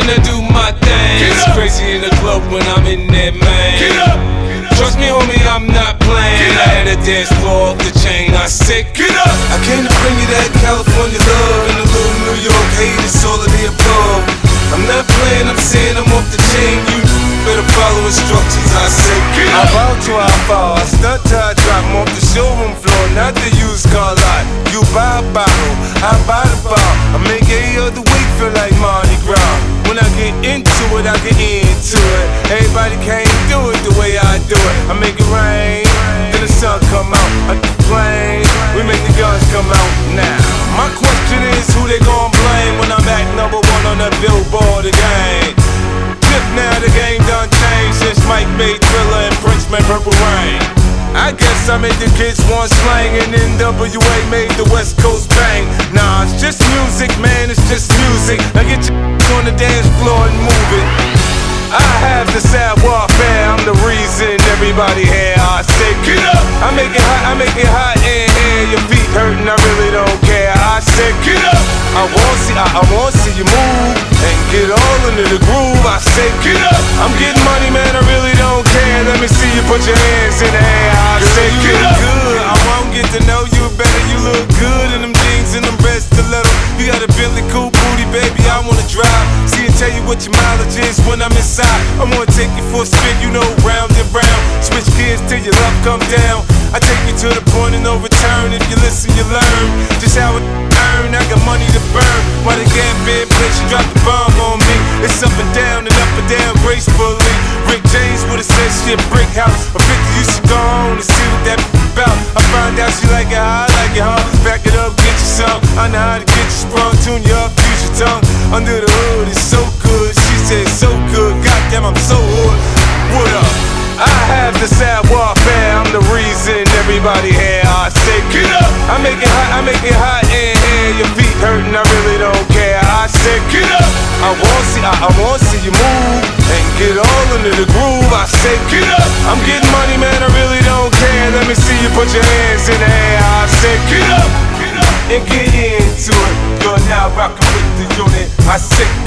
to do my thing. It's crazy in the club when I'm in there, man. Get up. Trust me, homie, I'm not playing. I had a dance floor off the chain. I said, Get up. I came to bring you that California love and a little New York hate. It's all of the above. I'm not playing, I'm saying I'm off the chain. You better follow instructions. I say, Get I up. bow to I fall. I stunt till I drop 'em off the showroom floor, not the used car lot. You buy a bottle, I buy the bar. I make every other into it, I get into it. Everybody can't do it the way I do it. I make it rain, then the sun come out. I plane, we make the guns come out now. My question is who they gon' blame when I'm at number one on the billboard again? Tip now the game done changed since Mike made Thriller and Prince made Purple Rain. I guess I made the kids want slang and NWA made the West Coast bang. Nah, it's just music, man, it's just the dance floor and move it. I have the sad warfare, I'm the reason everybody here. I say, Get up. I make it hot, I make it hot in here. Your feet hurting, I really don't care. I say, Get up. I want see, I, I want see you move and get all into the groove. I say, Get up. I'm getting money, man. I really don't care. Let me see you put your hands in the air. I say, get up. good. I won't get to know you better. You look good tell you what your mileage is when I'm inside. I'm gonna take you for a spin, you know, round and round. Switch gears till your love come down. I take you to the point of no return. If you listen, you learn just how it earn. I got money to burn. While the gap bed place, you drop the bomb on me. It's up and down and up and down gracefully. Rick James would've said shit, brick house. A 50, you should go on and see what that about. I find out she like it, I like it, huh? Back it up, get you some. I know how to get you sprung, tune you up, use your tongue. Under the hood, it's so good. She said so good. Goddamn, I'm so hood. What up? I have the sad warfare. I'm the reason everybody here. I say, Get up. I make it hot, I make it hot in here. Your feet hurting, I really don't care. I say, Get up. I want see, I, I want see you move and get all into the groove. I say, Get up. I'm getting money, man. I really don't care. Let me see you put your hands in the air. I say, Get up. Get up. and get into it. You're now rocking with the unit. I say,